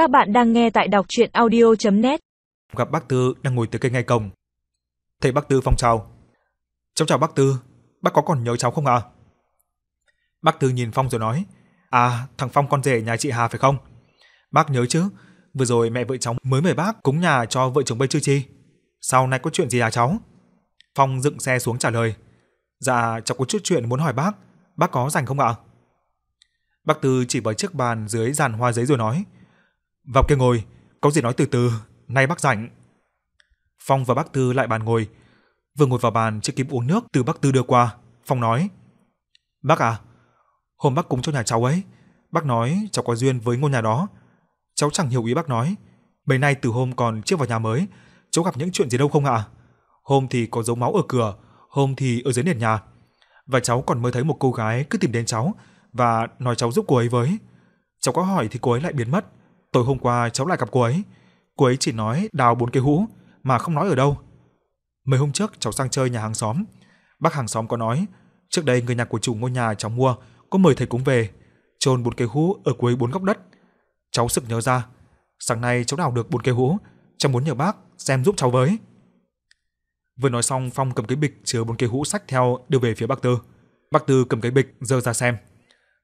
Các bạn đang nghe tại đọc chuyện audio.net Gặp bác Tư đang ngồi từ cây ngay cổng. thầy bác Tư phong chào. Cháu chào bác Tư, bác có còn nhớ cháu không ạ? À? Bác Tư nhìn Phong rồi nói, À, thằng Phong con rể nhà chị Hà phải không? Bác nhớ chứ, vừa rồi mẹ vợ cháu mới mời bác cúng nhà cho vợ chồng bây chưa chi. Sau này có chuyện gì à cháu? Phong dựng xe xuống trả lời. Dạ, cháu có chút chuyện muốn hỏi bác, bác có rảnh không ạ? Bác Tư chỉ vào chiếc bàn dưới dàn hoa giấy rồi nói, vào kia ngồi, có gì nói từ từ, nay bác rảnh. Phong và bác Tư lại bàn ngồi. Vừa ngồi vào bàn chưa kịp uống nước từ bác Tư đưa qua, Phong nói: "Bác à, hôm bác cúng cho nhà cháu ấy, bác nói cháu có duyên với ngôi nhà đó. Cháu chẳng hiểu ý bác nói. Mấy nay từ hôm còn chưa vào nhà mới, cháu gặp những chuyện gì đâu không ạ? Hôm thì có dấu máu ở cửa, hôm thì ở dưới nền nhà. Và cháu còn mới thấy một cô gái cứ tìm đến cháu và nói cháu giúp cô ấy với. Cháu có hỏi thì cô ấy lại biến mất. Tối hôm qua cháu lại gặp cô ấy. Cô ấy chỉ nói đào bốn cây hũ mà không nói ở đâu. Mấy hôm trước cháu sang chơi nhà hàng xóm. Bác hàng xóm có nói, trước đây người nhà của chủ ngôi nhà cháu mua có mời thầy cúng về, chôn bốn cây hũ ở cuối bốn góc đất. Cháu sực nhớ ra, sáng nay cháu đào được bốn cây hũ, cháu muốn nhờ bác xem giúp cháu với. Vừa nói xong, Phong cầm cái bịch chứa bốn cây hũ sách theo đưa về phía bác Tư. Bác Tư cầm cái bịch giơ ra xem.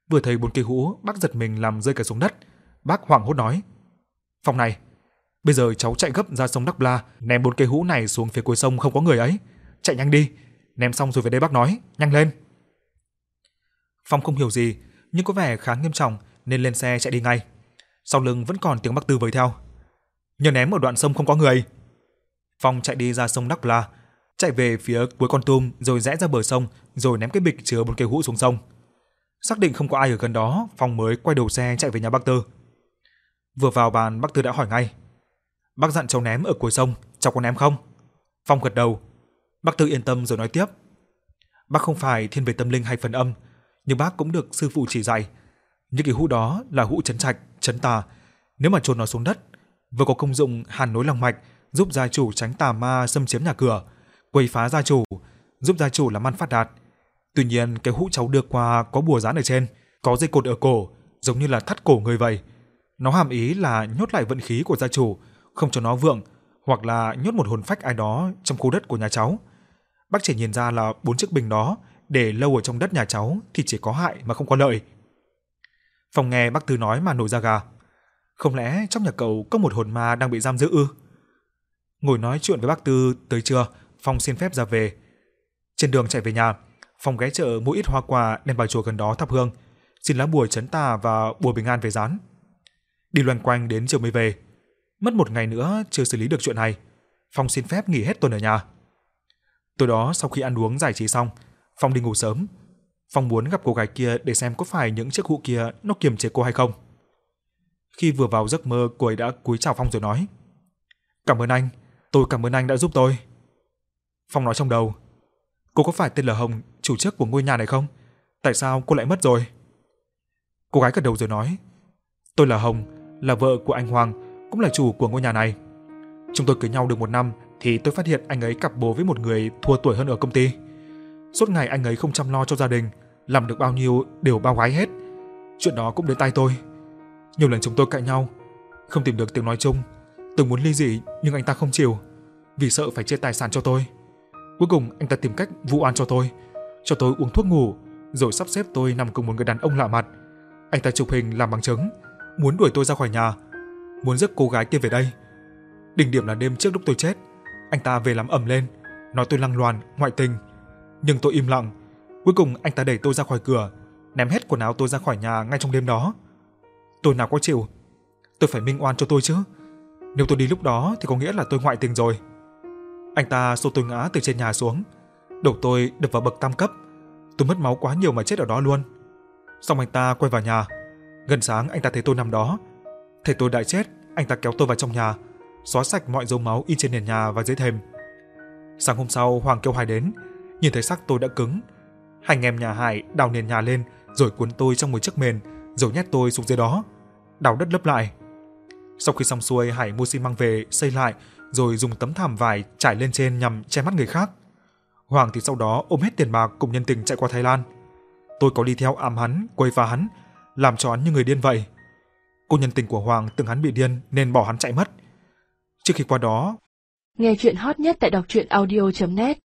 Vừa thấy bốn cây hũ, bác giật mình làm rơi cả xuống đất. Bác hoảng hốt nói: phòng này, bây giờ cháu chạy gấp ra sông Đắc Bla, ném bốn cây hũ này xuống phía cuối sông không có người ấy, chạy nhanh đi, ném xong rồi về đây bác nói, nhanh lên." Phong không hiểu gì, nhưng có vẻ khá nghiêm trọng nên lên xe chạy đi ngay. Sau lưng vẫn còn tiếng Bắc Tư với theo. Nhờ ném ở đoạn sông không có người. Phong chạy đi ra sông Đắc Bla, chạy về phía cuối con tum rồi rẽ ra bờ sông rồi ném cái bịch chứa bốn cây hũ xuống sông. Xác định không có ai ở gần đó, Phong mới quay đầu xe chạy về nhà bác Tư. Vừa vào bàn, bác Tư đã hỏi ngay. Bác dặn cháu ném ở cuối sông, cháu có ném không? Phong gật đầu. Bác Tư yên tâm rồi nói tiếp. Bác không phải thiên về tâm linh hay phần âm, nhưng bác cũng được sư phụ chỉ dạy. Những cái hũ đó là hũ chấn trạch, chấn tà. Nếu mà trồn nó xuống đất, vừa có công dụng hàn nối lòng mạch, giúp gia chủ tránh tà ma xâm chiếm nhà cửa, quấy phá gia chủ, giúp gia chủ làm ăn phát đạt. Tuy nhiên, cái hũ cháu đưa qua có bùa dán ở trên, có dây cột ở cổ, giống như là thắt cổ người vậy. Nó hàm ý là nhốt lại vận khí của gia chủ, không cho nó vượng, hoặc là nhốt một hồn phách ai đó trong khu đất của nhà cháu. Bác chỉ nhìn ra là bốn chiếc bình đó để lâu ở trong đất nhà cháu thì chỉ có hại mà không có lợi. Phòng nghe bác Tư nói mà nổi da gà. Không lẽ trong nhà cậu có một hồn ma đang bị giam giữ ư? Ngồi nói chuyện với bác Tư tới trưa, Phong xin phép ra về. Trên đường chạy về nhà, Phong ghé chợ mua ít hoa quả đem vào chùa gần đó thắp hương, xin lá bùa chấn tà và bùa bình an về dán. Đi loanh quanh đến chiều mới về. Mất một ngày nữa chưa xử lý được chuyện này. Phong xin phép nghỉ hết tuần ở nhà. Tối đó sau khi ăn uống giải trí xong, Phong đi ngủ sớm. Phong muốn gặp cô gái kia để xem có phải những chiếc hũ kia nó kiềm chế cô hay không. Khi vừa vào giấc mơ, cô ấy đã cúi chào Phong rồi nói: "Cảm ơn anh, tôi cảm ơn anh đã giúp tôi." Phong nói trong đầu: "Cô có phải tên là Hồng, chủ chức của ngôi nhà này không? Tại sao cô lại mất rồi?" Cô gái gật đầu rồi nói: "Tôi là Hồng, là vợ của anh Hoàng, cũng là chủ của ngôi nhà này. Chúng tôi cưới nhau được một năm thì tôi phát hiện anh ấy cặp bồ với một người thua tuổi hơn ở công ty. Suốt ngày anh ấy không chăm lo cho gia đình, làm được bao nhiêu đều bao gái hết. Chuyện đó cũng đến tay tôi. Nhiều lần chúng tôi cãi nhau, không tìm được tiếng nói chung, từng muốn ly dị nhưng anh ta không chịu, vì sợ phải chia tài sản cho tôi. Cuối cùng anh ta tìm cách vu oan cho tôi, cho tôi uống thuốc ngủ, rồi sắp xếp tôi nằm cùng một người đàn ông lạ mặt. Anh ta chụp hình làm bằng chứng, muốn đuổi tôi ra khỏi nhà, muốn rước cô gái kia về đây. Đỉnh điểm là đêm trước lúc tôi chết, anh ta về làm ẩm lên, nói tôi lăng loàn, ngoại tình. Nhưng tôi im lặng. Cuối cùng anh ta đẩy tôi ra khỏi cửa, ném hết quần áo tôi ra khỏi nhà ngay trong đêm đó. Tôi nào có chịu. Tôi phải minh oan cho tôi chứ. Nếu tôi đi lúc đó thì có nghĩa là tôi ngoại tình rồi. Anh ta xô tôi ngã từ trên nhà xuống. Đầu tôi đập vào bậc tam cấp. Tôi mất máu quá nhiều mà chết ở đó luôn. Xong anh ta quay vào nhà. Gần sáng anh ta thấy tôi nằm đó. Thấy tôi đã chết, anh ta kéo tôi vào trong nhà, xóa sạch mọi dấu máu in trên nền nhà và dưới thềm. Sáng hôm sau Hoàng kêu Hải đến, nhìn thấy xác tôi đã cứng. Hai anh em nhà Hải đào nền nhà lên rồi cuốn tôi trong một chiếc mền rồi nhét tôi xuống dưới đó, đào đất lấp lại. Sau khi xong xuôi Hải mua xi măng về xây lại rồi dùng tấm thảm vải trải lên trên nhằm che mắt người khác. Hoàng thì sau đó ôm hết tiền bạc cùng nhân tình chạy qua Thái Lan. Tôi có đi theo ám hắn, quấy phá hắn, làm cho hắn như người điên vậy. Cô nhân tình của Hoàng tưởng hắn bị điên nên bỏ hắn chạy mất. Trước khi qua đó, Nghe chuyện hot nhất tại đọc truyện audio.net